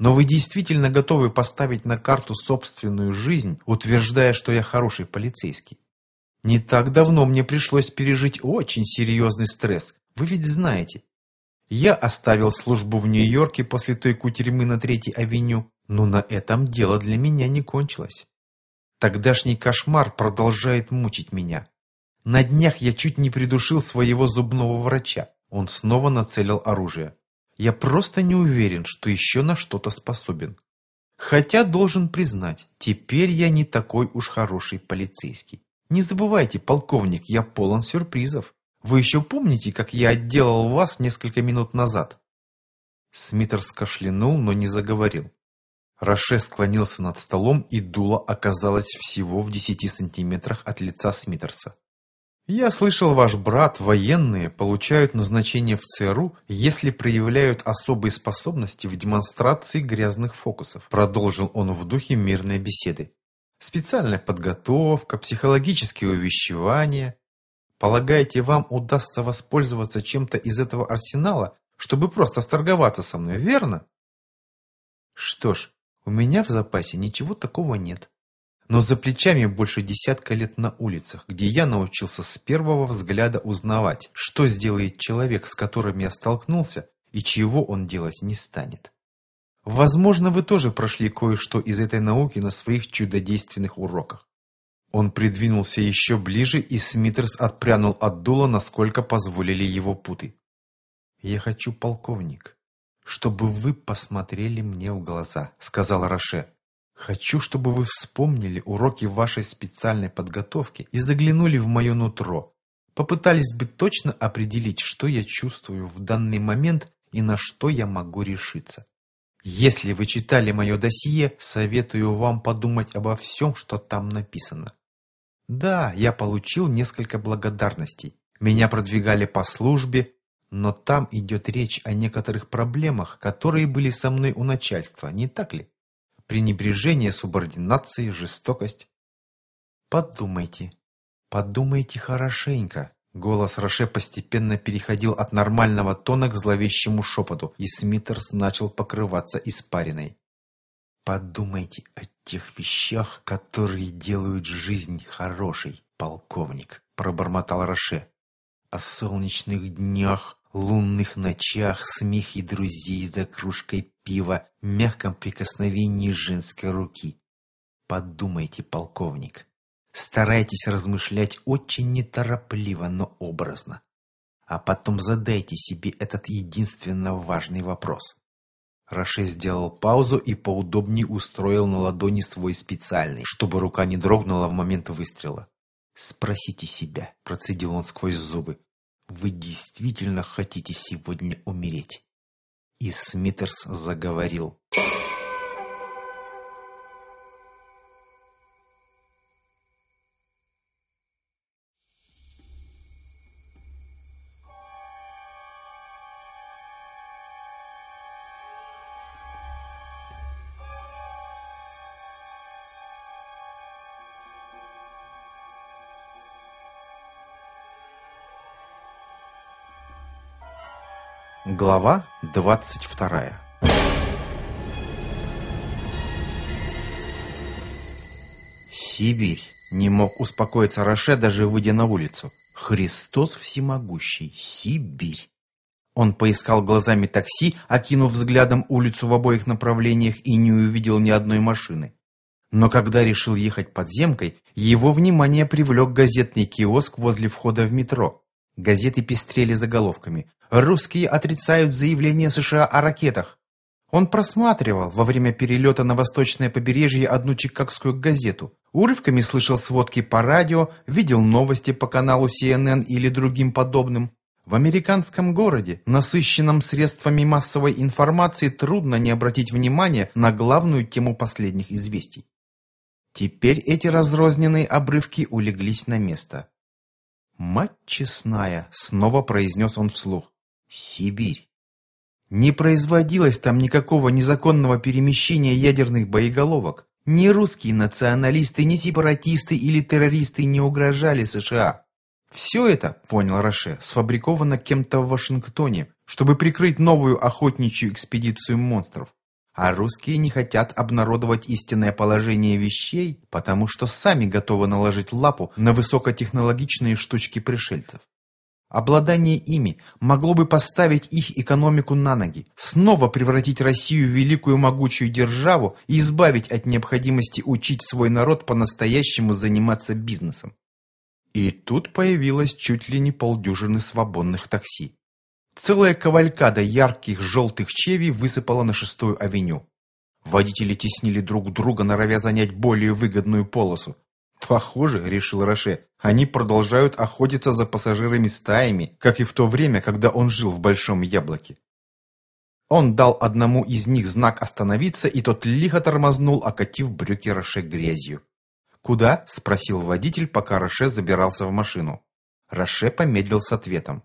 Но вы действительно готовы поставить на карту собственную жизнь, утверждая, что я хороший полицейский? Не так давно мне пришлось пережить очень серьезный стресс. Вы ведь знаете. Я оставил службу в Нью-Йорке после той кутерьмы на Третьей авеню, но на этом дело для меня не кончилось. Тогдашний кошмар продолжает мучить меня. На днях я чуть не придушил своего зубного врача. Он снова нацелил оружие. Я просто не уверен, что еще на что-то способен. Хотя должен признать, теперь я не такой уж хороший полицейский. Не забывайте, полковник, я полон сюрпризов. Вы еще помните, как я отделал вас несколько минут назад?» Смитерс кашлянул, но не заговорил. Роше склонился над столом, и дуло оказалось всего в десяти сантиметрах от лица Смитерса. Я слышал, ваш брат, военные, получают назначение в ЦРУ, если проявляют особые способности в демонстрации грязных фокусов. Продолжил он в духе мирной беседы. Специальная подготовка, психологические увещевания. Полагаете, вам удастся воспользоваться чем-то из этого арсенала, чтобы просто сторговаться со мной, верно? Что ж, у меня в запасе ничего такого нет но за плечами больше десятка лет на улицах, где я научился с первого взгляда узнавать, что сделает человек, с которым я столкнулся, и чего он делать не станет. Возможно, вы тоже прошли кое-что из этой науки на своих чудодейственных уроках. Он придвинулся еще ближе, и Смитерс отпрянул от дула, насколько позволили его путы. «Я хочу, полковник, чтобы вы посмотрели мне в глаза», — сказал Роше. Хочу, чтобы вы вспомнили уроки вашей специальной подготовки и заглянули в мое нутро. Попытались бы точно определить, что я чувствую в данный момент и на что я могу решиться. Если вы читали мое досье, советую вам подумать обо всем, что там написано. Да, я получил несколько благодарностей. Меня продвигали по службе, но там идет речь о некоторых проблемах, которые были со мной у начальства, не так ли? Пренебрежение субординацией, жестокость. Подумайте, подумайте хорошенько. Голос Роше постепенно переходил от нормального тона к зловещему шепоту, и Смитерс начал покрываться испариной. Подумайте о тех вещах, которые делают жизнь хорошей, полковник, пробормотал Роше. О солнечных днях, лунных ночах, смехе друзей за кружкой пива, мягком прикосновении женской руки. Подумайте, полковник. Старайтесь размышлять очень неторопливо, но образно. А потом задайте себе этот единственно важный вопрос. Роше сделал паузу и поудобнее устроил на ладони свой специальный, чтобы рука не дрогнула в момент выстрела. «Спросите себя», – процедил он сквозь зубы, вы действительно хотите сегодня умереть?» И Смитерс заговорил. Глава 22 Сибирь. Не мог успокоиться Роше, даже выйдя на улицу. Христос всемогущий. Сибирь. Он поискал глазами такси, окинув взглядом улицу в обоих направлениях и не увидел ни одной машины. Но когда решил ехать подземкой, его внимание привлек газетный киоск возле входа в метро. Газеты пестрели заголовками Русские отрицают заявление США о ракетах. Он просматривал во время перелета на восточное побережье одну чикагскую газету. Урывками слышал сводки по радио, видел новости по каналу CNN или другим подобным. В американском городе, насыщенном средствами массовой информации, трудно не обратить внимания на главную тему последних известий. Теперь эти разрозненные обрывки улеглись на место. «Мать честная!» — снова произнес он вслух. Сибирь. Не производилось там никакого незаконного перемещения ядерных боеголовок. Ни русские националисты, ни сепаратисты или террористы не угрожали США. Все это, понял Роше, сфабриковано кем-то в Вашингтоне, чтобы прикрыть новую охотничью экспедицию монстров. А русские не хотят обнародовать истинное положение вещей, потому что сами готовы наложить лапу на высокотехнологичные штучки пришельцев. Обладание ими могло бы поставить их экономику на ноги, снова превратить Россию в великую могучую державу и избавить от необходимости учить свой народ по-настоящему заниматься бизнесом. И тут появилось чуть ли не полдюжины свободных такси. Целая кавалькада ярких желтых чевей высыпала на шестую авеню. Водители теснили друг друга, норовя занять более выгодную полосу. Похоже, решил Роше, они продолжают охотиться за пассажирами стаями, как и в то время, когда он жил в Большом Яблоке. Он дал одному из них знак остановиться, и тот лихо тормознул, окатив брюки Роше грязью. «Куда?» – спросил водитель, пока Роше забирался в машину. Роше помедлил с ответом.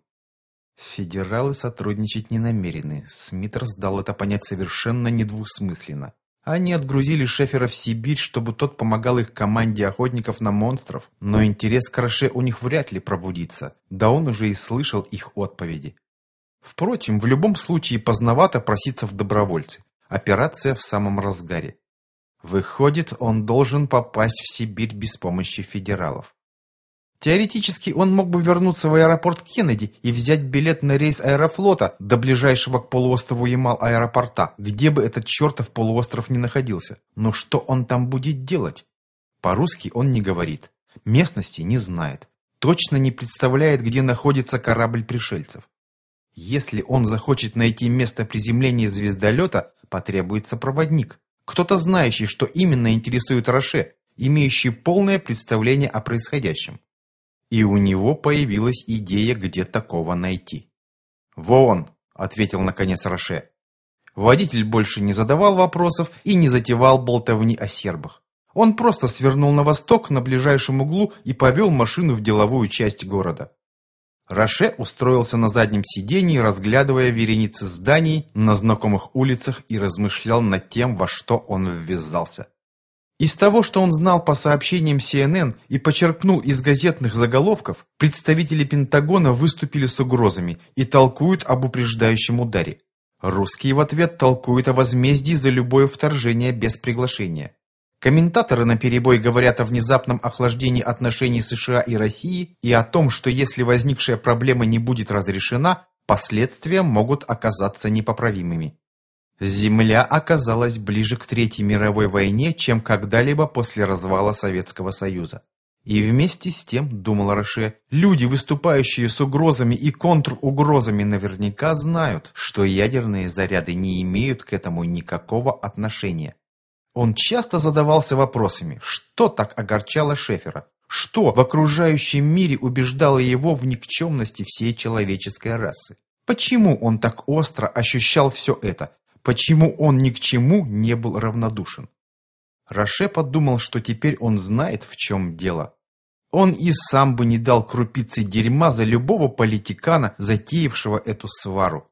Федералы сотрудничать не намерены. Смитерс дал это понять совершенно недвусмысленно. Они отгрузили Шефера в Сибирь, чтобы тот помогал их команде охотников на монстров, но интерес к Роше у них вряд ли пробудится, да он уже и слышал их отповеди. Впрочем, в любом случае поздновато проситься в добровольцы. Операция в самом разгаре. Выходит, он должен попасть в Сибирь без помощи федералов. Теоретически он мог бы вернуться в аэропорт Кеннеди и взять билет на рейс аэрофлота до ближайшего к полуострову Ямал аэропорта, где бы этот чертов полуостров ни находился. Но что он там будет делать? По-русски он не говорит. Местности не знает. Точно не представляет, где находится корабль пришельцев. Если он захочет найти место приземления звездолета, потребуется проводник. Кто-то знающий, что именно интересует Роше, имеющий полное представление о происходящем. И у него появилась идея, где такого найти. «Вон!» – ответил наконец Роше. Водитель больше не задавал вопросов и не затевал болтовни о сербах. Он просто свернул на восток на ближайшем углу и повел машину в деловую часть города. Роше устроился на заднем сидении, разглядывая вереницы зданий на знакомых улицах и размышлял над тем, во что он ввязался. Из того, что он знал по сообщениям CNN и почерпнул из газетных заголовков, представители Пентагона выступили с угрозами и толкуют об упреждающем ударе. Русские в ответ толкуют о возмездии за любое вторжение без приглашения. Комментаторы на перебой говорят о внезапном охлаждении отношений США и России и о том, что если возникшая проблема не будет разрешена, последствия могут оказаться непоправимыми. Земля оказалась ближе к Третьей мировой войне, чем когда-либо после развала Советского Союза. И вместе с тем, думал Роше, люди, выступающие с угрозами и контругрозами, наверняка знают, что ядерные заряды не имеют к этому никакого отношения. Он часто задавался вопросами, что так огорчало Шефера, что в окружающем мире убеждало его в никчемности всей человеческой расы. Почему он так остро ощущал все это, Почему он ни к чему не был равнодушен? Роше подумал, что теперь он знает, в чем дело. Он и сам бы не дал крупицы дерьма за любого политикана, затеявшего эту свару.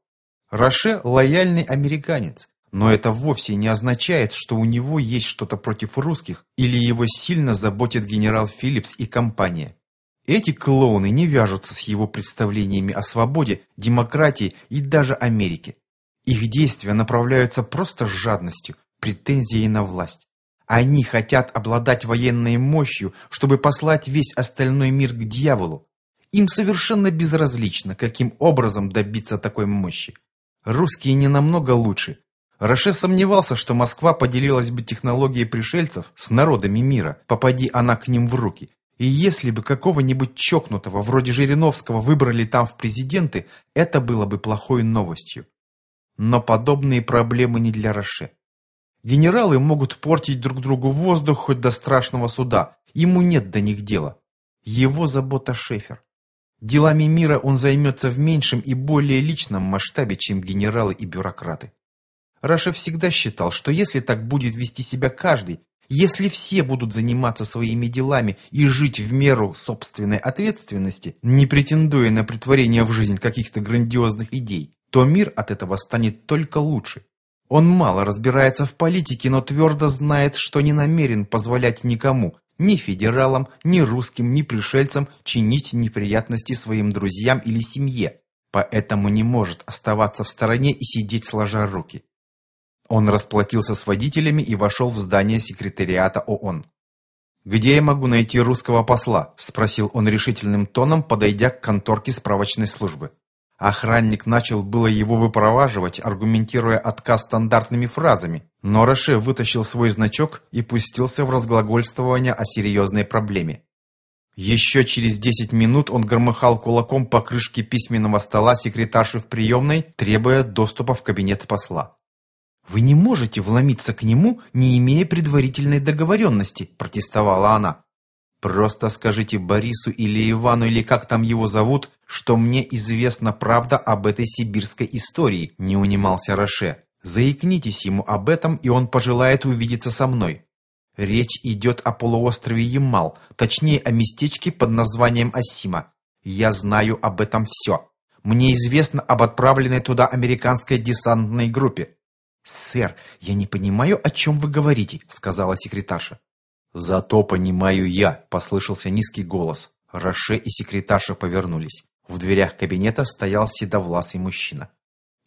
Роше – лояльный американец, но это вовсе не означает, что у него есть что-то против русских или его сильно заботит генерал Филлипс и компания. Эти клоуны не вяжутся с его представлениями о свободе, демократии и даже Америке. Их действия направляются просто жадностью, претензией на власть. Они хотят обладать военной мощью, чтобы послать весь остальной мир к дьяволу. Им совершенно безразлично, каким образом добиться такой мощи. Русские не намного лучше. Роше сомневался, что Москва поделилась бы технологией пришельцев с народами мира, попади она к ним в руки. И если бы какого-нибудь чокнутого, вроде Жириновского, выбрали там в президенты, это было бы плохой новостью. Но подобные проблемы не для Роше. Генералы могут портить друг другу воздух хоть до страшного суда. Ему нет до них дела. Его забота Шефер. Делами мира он займется в меньшем и более личном масштабе, чем генералы и бюрократы. Раша всегда считал, что если так будет вести себя каждый, если все будут заниматься своими делами и жить в меру собственной ответственности, не претендуя на притворение в жизнь каких-то грандиозных идей, то мир от этого станет только лучше. Он мало разбирается в политике, но твердо знает, что не намерен позволять никому, ни федералам, ни русским, ни пришельцам чинить неприятности своим друзьям или семье, поэтому не может оставаться в стороне и сидеть сложа руки. Он расплатился с водителями и вошел в здание секретариата ООН. «Где я могу найти русского посла?» – спросил он решительным тоном, подойдя к конторке справочной службы. Охранник начал было его выпроваживать, аргументируя отказ стандартными фразами, но Роше вытащил свой значок и пустился в разглагольствование о серьезной проблеме. Еще через десять минут он громыхал кулаком по крышке письменного стола секретарши в приемной, требуя доступа в кабинет посла. «Вы не можете вломиться к нему, не имея предварительной договоренности», – протестовала она. «Просто скажите Борису или Ивану, или как там его зовут, что мне известна правда об этой сибирской истории», – не унимался Роше. «Заикнитесь ему об этом, и он пожелает увидеться со мной». Речь идет о полуострове Ямал, точнее о местечке под названием Асима. Я знаю об этом все. Мне известно об отправленной туда американской десантной группе. «Сэр, я не понимаю, о чем вы говорите», — сказала секретарша. «Зато понимаю я», — послышался низкий голос. Роше и секретарша повернулись. В дверях кабинета стоял седовласый мужчина.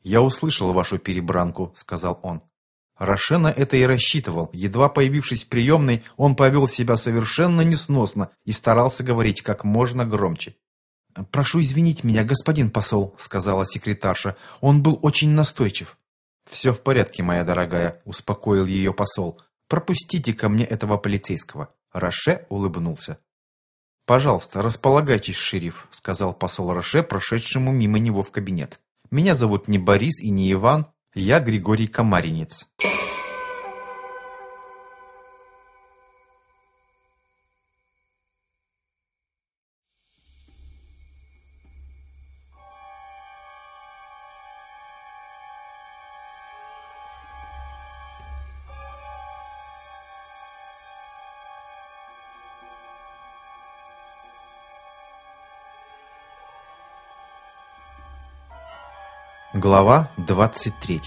«Я услышал вашу перебранку», — сказал он. Роше на это и рассчитывал. Едва появившись в приемной, он повел себя совершенно несносно и старался говорить как можно громче. «Прошу извинить меня, господин посол», — сказала секретарша. «Он был очень настойчив». «Все в порядке, моя дорогая», — успокоил ее посол. «Пропустите ко мне этого полицейского». Роше улыбнулся. «Пожалуйста, располагайтесь, шериф», — сказал посол Роше, прошедшему мимо него в кабинет. «Меня зовут не Борис и не Иван, я Григорий Комаринец». Глава 23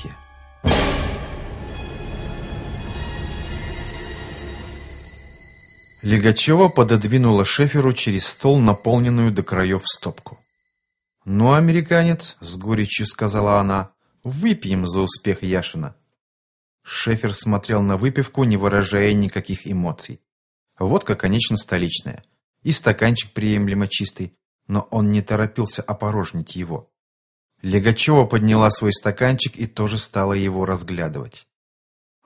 Легачева пододвинула Шеферу через стол наполненную до краев стопку. «Ну, американец», — с горечью сказала она, — «выпьем за успех Яшина». Шефер смотрел на выпивку, не выражая никаких эмоций. Водка, конечно, столичная. И стаканчик приемлемо чистый, но он не торопился опорожнить его. Легачева подняла свой стаканчик и тоже стала его разглядывать.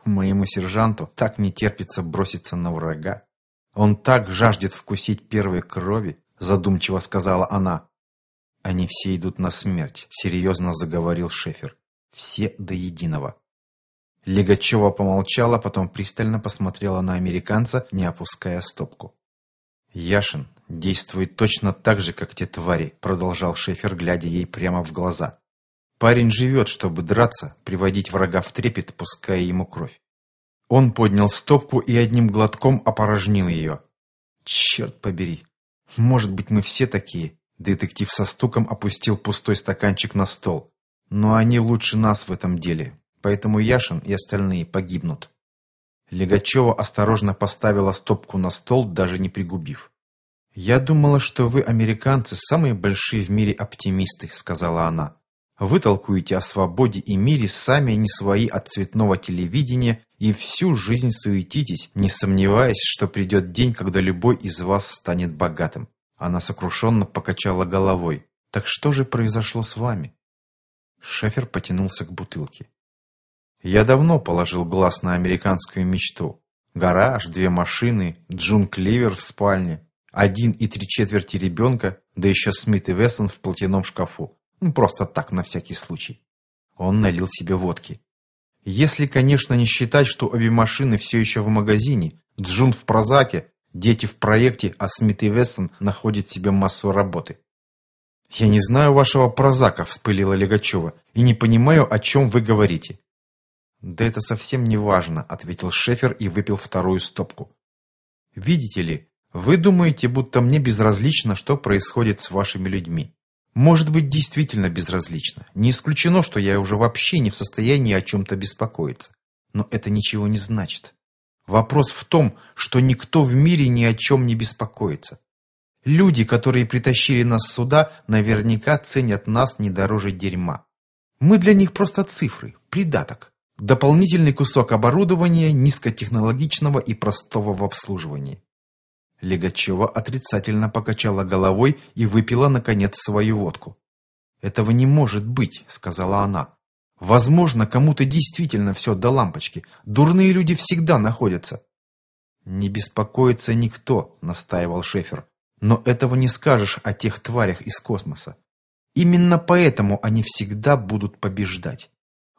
Моему сержанту так не терпится броситься на врага. Он так жаждет вкусить первой крови, задумчиво сказала она. Они все идут на смерть, серьезно заговорил Шефер. Все до единого. Легачева помолчала, потом пристально посмотрела на американца, не опуская стопку. Яшин действует точно так же, как те твари», продолжал Шефер, глядя ей прямо в глаза. «Парень живет, чтобы драться, приводить врага в трепет, пуская ему кровь. Он поднял стопку и одним глотком опорожнил ее. «Черт побери! Может быть, мы все такие?» Детектив со стуком опустил пустой стаканчик на стол. «Но они лучше нас в этом деле, поэтому Яшин и остальные погибнут». Легачева осторожно поставила стопку на стол, даже не пригубив. «Я думала, что вы, американцы, самые большие в мире оптимисты», — сказала она. «Вы толкуете о свободе и мире сами не свои от цветного телевидения и всю жизнь суетитесь, не сомневаясь, что придет день, когда любой из вас станет богатым». Она сокрушенно покачала головой. «Так что же произошло с вами?» Шефер потянулся к бутылке. «Я давно положил глаз на американскую мечту. Гараж, две машины, Джун Кливер в спальне, один и три четверти ребенка, да еще Смит и Вессон в платяном шкафу. Ну, просто так, на всякий случай. Он налил себе водки. Если, конечно, не считать, что обе машины все еще в магазине, Джун в прозаке, дети в проекте, а Смит и Вессон находят себе массу работы. «Я не знаю вашего прозака», — вспылила Легачева, «и не понимаю, о чем вы говорите». «Да это совсем не важно», — ответил Шефер и выпил вторую стопку. «Видите ли, вы думаете, будто мне безразлично, что происходит с вашими людьми. Может быть, действительно безразлично. Не исключено, что я уже вообще не в состоянии о чем-то беспокоиться. Но это ничего не значит. Вопрос в том, что никто в мире ни о чем не беспокоится. Люди, которые притащили нас сюда, наверняка ценят нас не дороже дерьма. Мы для них просто цифры, придаток. Дополнительный кусок оборудования низкотехнологичного и простого в обслуживании. Легачева отрицательно покачала головой и выпила, наконец, свою водку. «Этого не может быть», — сказала она. «Возможно, кому-то действительно все до лампочки. Дурные люди всегда находятся». «Не беспокоится никто», — настаивал Шефер. «Но этого не скажешь о тех тварях из космоса. Именно поэтому они всегда будут побеждать.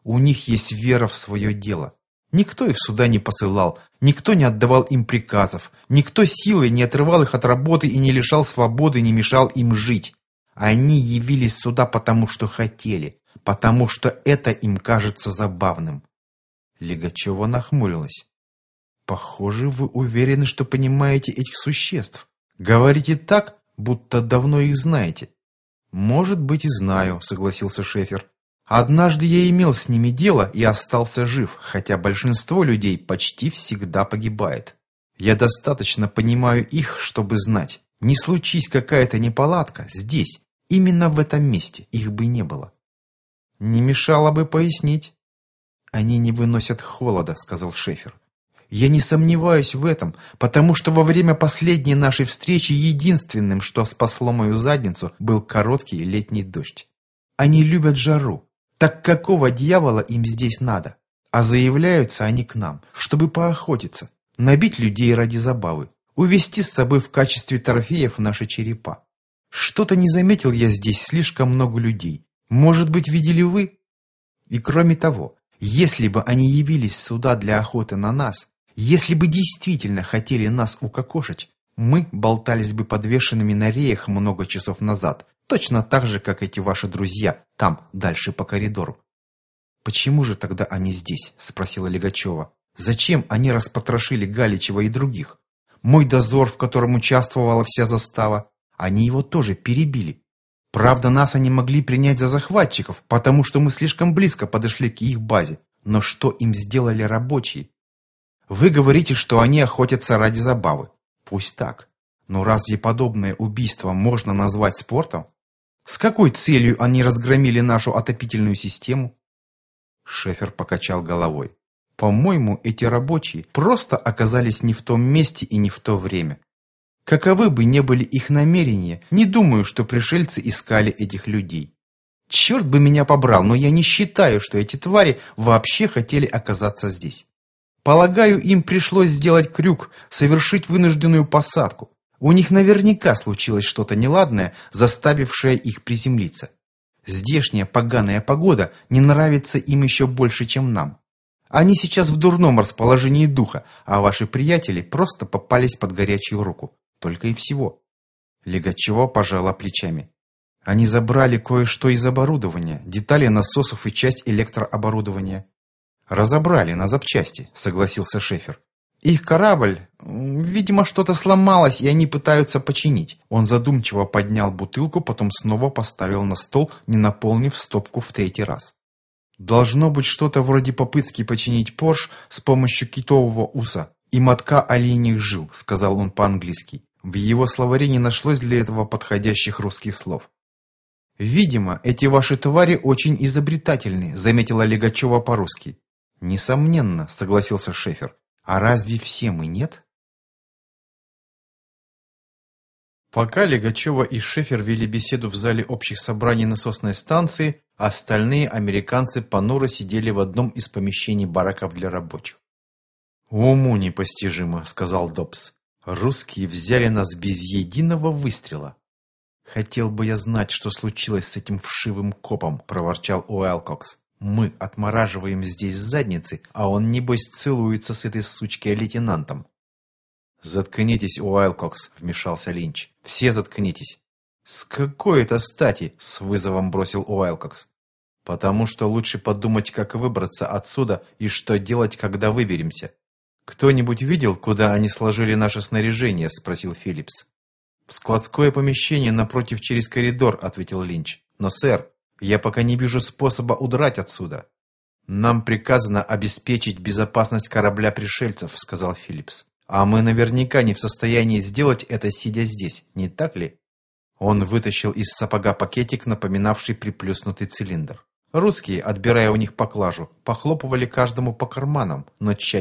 У них есть вера в свое дело. Никто их сюда не посылал, никто не отдавал им приказов, никто силой не отрывал их от работы и не лишал свободы, не мешал им жить. Они явились сюда потому, что хотели, потому что это им кажется забавным. Легачева нахмурилась. «Похоже, вы уверены, что понимаете этих существ. Говорите так, будто давно их знаете». «Может быть, и знаю», — согласился Шефер. Однажды я имел с ними дело и остался жив, хотя большинство людей почти всегда погибает. Я достаточно понимаю их, чтобы знать, не случись какая-то неполадка здесь, именно в этом месте, их бы не было. Не мешало бы пояснить. Они не выносят холода, сказал Шефер. Я не сомневаюсь в этом, потому что во время последней нашей встречи единственным, что спасло мою задницу, был короткий летний дождь. Они любят жару, так какого дьявола им здесь надо? А заявляются они к нам, чтобы поохотиться, набить людей ради забавы, увести с собой в качестве трофеев наши черепа. Что-то не заметил я здесь слишком много людей. Может быть, видели вы? И кроме того, если бы они явились сюда для охоты на нас, если бы действительно хотели нас укокошить, мы болтались бы подвешенными на реях много часов назад, Точно так же, как эти ваши друзья, там, дальше по коридору. «Почему же тогда они здесь?» – спросила Легачева. «Зачем они распотрошили Галичева и других? Мой дозор, в котором участвовала вся застава, они его тоже перебили. Правда, нас они могли принять за захватчиков, потому что мы слишком близко подошли к их базе. Но что им сделали рабочие? Вы говорите, что они охотятся ради забавы. Пусть так. Но разве подобное убийство можно назвать спортом? С какой целью они разгромили нашу отопительную систему? Шефер покачал головой. По-моему, эти рабочие просто оказались не в том месте и не в то время. Каковы бы ни были их намерения, не думаю, что пришельцы искали этих людей. Черт бы меня побрал, но я не считаю, что эти твари вообще хотели оказаться здесь. Полагаю, им пришлось сделать крюк, совершить вынужденную посадку. У них наверняка случилось что-то неладное, заставившее их приземлиться. Здешняя поганая погода не нравится им еще больше, чем нам. Они сейчас в дурном расположении духа, а ваши приятели просто попались под горячую руку. Только и всего. Легачева пожала плечами. Они забрали кое-что из оборудования, детали насосов и часть электрооборудования. Разобрали на запчасти, согласился Шефер. Их корабль, видимо, что-то сломалось, и они пытаются починить. Он задумчиво поднял бутылку, потом снова поставил на стол, не наполнив стопку в третий раз. Должно быть что-то вроде попытки починить Порш с помощью китового уса и мотка оленьих жил, сказал он по-английски. В его словаре не нашлось для этого подходящих русских слов. «Видимо, эти ваши твари очень изобретательны», заметила Легачева по-русски. «Несомненно», согласился Шефер. А разве все мы нет? Пока Легачева и Шефер вели беседу в зале общих собраний насосной станции, остальные американцы понуро сидели в одном из помещений бараков для рабочих. «Уму непостижимо», — сказал Добс. «Русские взяли нас без единого выстрела». «Хотел бы я знать, что случилось с этим вшивым копом», — проворчал Уэлкокс. Мы отмораживаем здесь задницы, а он, небось, целуется с этой сучкой-лейтенантом. «Заткнитесь, Уайлкокс», — вмешался Линч. «Все заткнитесь». «С какой это стати?» — с вызовом бросил Уайлкокс. «Потому что лучше подумать, как выбраться отсюда и что делать, когда выберемся». «Кто-нибудь видел, куда они сложили наше снаряжение?» — спросил Филлипс. «В складское помещение напротив через коридор», — ответил Линч. «Но, сэр, я пока не вижу способа удрать отсюда. Нам приказано обеспечить безопасность корабля пришельцев, сказал Филлипс. А мы наверняка не в состоянии сделать это, сидя здесь, не так ли? Он вытащил из сапога пакетик, напоминавший приплюснутый цилиндр. Русские, отбирая у них поклажу, похлопывали каждому по карманам, но тщательно